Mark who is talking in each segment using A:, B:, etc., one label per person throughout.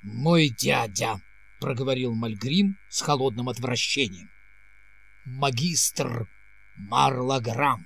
A: — Мой дядя, — проговорил Мальгрим с холодным отвращением. — Магистр Марлаграм.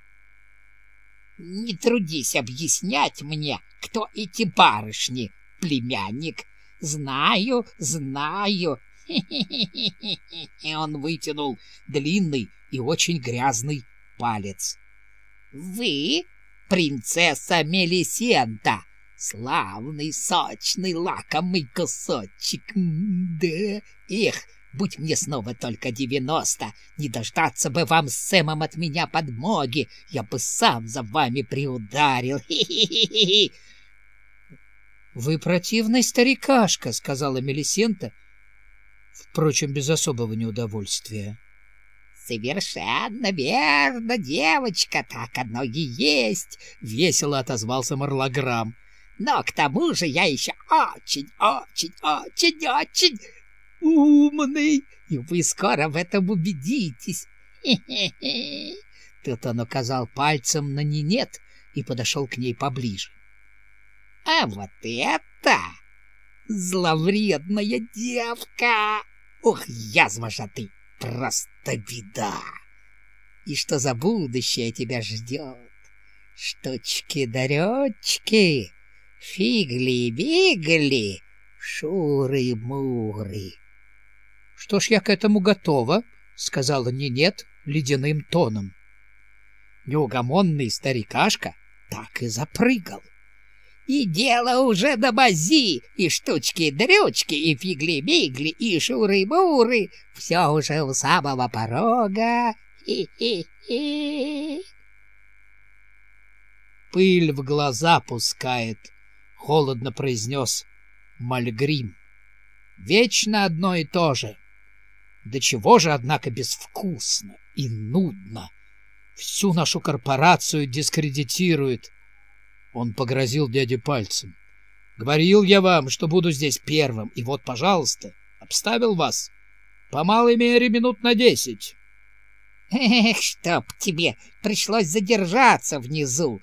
B: — Не трудись объяснять мне, кто эти барышни, племянник. Знаю, знаю. И он вытянул длинный и очень грязный палец. — Вы принцесса Мелисента, славный, сочный, лакомый кусочек. Да, эх, будь мне снова только девяносто, не дождаться бы вам с Сэмом от меня подмоги, я бы сам за вами приударил. Хи-хи-хи-хи.
A: — Вы противный старикашка, — сказала Мелисента, впрочем, без особого неудовольствия.
B: «Совершенно верно, девочка, так оно и есть!» — весело отозвался Марлаграм. «Но к тому же я еще очень, очень, очень, очень умный, и вы скоро в этом убедитесь. Хе-хе-хе!» Тут он указал пальцем на Нинет и подошел к ней поближе. «А вот это зловредная девка! Ух, язва же ты!» просто беда. И что за будущее тебя ждет? Штучки-даречки, фигли-бигли, шуры-муры.
A: — Что ж, я к этому готова, — сказала Нинет ледяным тоном.
B: Неугомонный старикашка так и запрыгал. И дело уже до мази, и штучки-дрючки, и фигли-бигли, и шуры-буры. Все уже у самого порога. Хи-хи-хи.
A: Пыль в глаза пускает, — холодно произнес Мальгрим. Вечно одно и то же. Да чего же, однако, безвкусно и нудно. Всю нашу корпорацию дискредитирует. — он погрозил дяде пальцем. «Говорил я вам, что буду здесь первым, и вот, пожалуйста, обставил вас. По малой мере минут на десять».
B: «Эх, чтоб тебе пришлось задержаться внизу!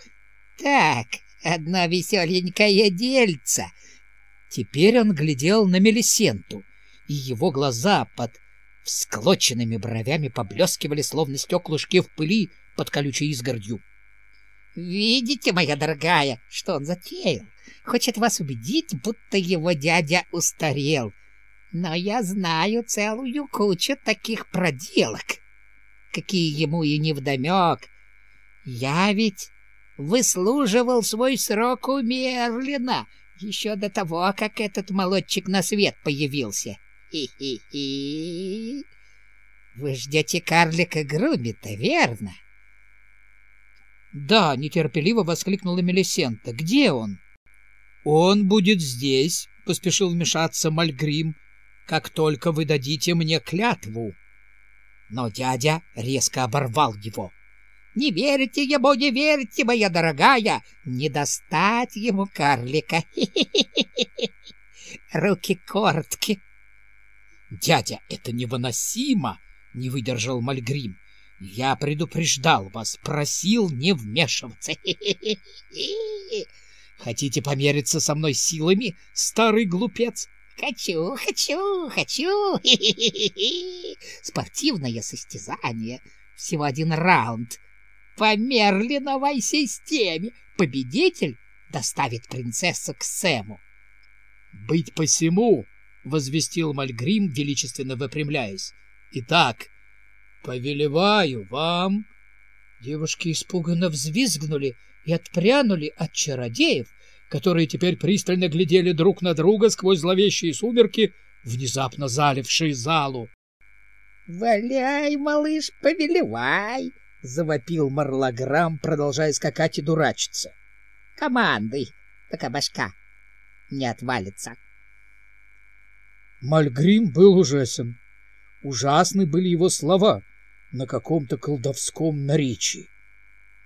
B: Так, одно веселенькое дельце!»
A: Теперь он глядел на Мелисенту, и его глаза под всклоченными бровями поблескивали, словно стеклышки в пыли под колючей изгородью.
B: Видите, моя дорогая, что он затеял? Хочет вас убедить, будто его дядя устарел. Но я знаю целую кучу таких проделок, какие ему и невдомек. Я ведь выслуживал свой срок у Мерлина еще до того, как этот молодчик на свет появился. Хи-хи-хи. Вы ждете карлика Грумита, верно?
A: — «Да!» — нетерпеливо воскликнула Мелисента. «Где он?» «Он будет здесь», — поспешил вмешаться Мальгрим, «как только вы дадите мне клятву».
B: Но дядя резко оборвал его. «Не верьте ему, не верьте, моя дорогая! Не достать ему карлика! Руки короткие!»
A: «Дядя, это невыносимо!» — не выдержал Мальгрим. Я предупреждал вас, просил не вмешиваться. Хотите помериться со мной силами, старый глупец?
B: Хочу, хочу, хочу. Спортивное состязание. Всего один раунд. По Мерлиновой системе. Победитель доставит принцессу к Сэму.
A: — Быть посему, — возвестил Мальгрим, величественно выпрямляясь. — Итак, повелеваю вам. Девушки испуганно взвизгнули и отпрянули от чародеев, которые теперь пристально глядели друг на друга сквозь зловещие сумерки, внезапно залившие залу.
B: — Валяй, малыш, повелевай! — завопил Марлаграм, продолжая скакать и дурачиться. — Командуй, пока башка не отвалится.
A: Мальгрим был ужасен. Ужасны были его слова — на каком-то колдовском наречии.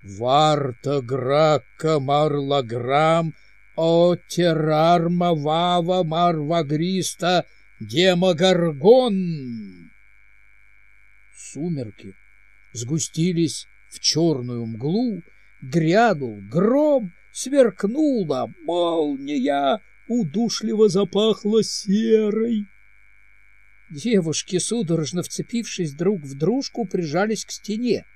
A: «Варта грака марлаграм, о терарма вава марвагриста демогаргон!» Сумерки сгустились в черную мглу, грянул гром, сверкнула молния,
C: удушливо запахло серой.
A: Девушки, судорожно вцепившись друг в дружку, прижались к стене.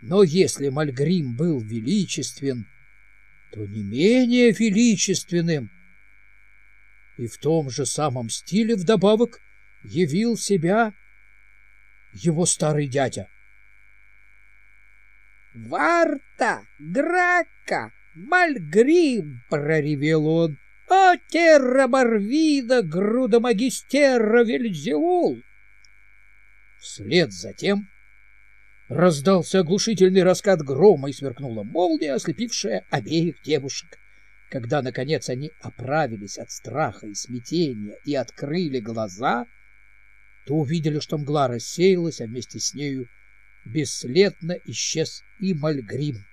A: Но если Мальгрим был величествен, то не менее величественным и в том же самом стиле вдобавок явил себя его старый дядя.
B: «Варта! Грака! Мальгрим!» — проревел он. «О, терра Барвида, груда магистера Вельзевул!»
A: Вслед за тем раздался оглушительный раскат грома и сверкнула молния, ослепившая обеих девушек. Когда, наконец, они оправились от страха и смятения и открыли глаза, то увидели, что мгла рассеялась, а вместе с нею бесследно исчез и Мальгрим.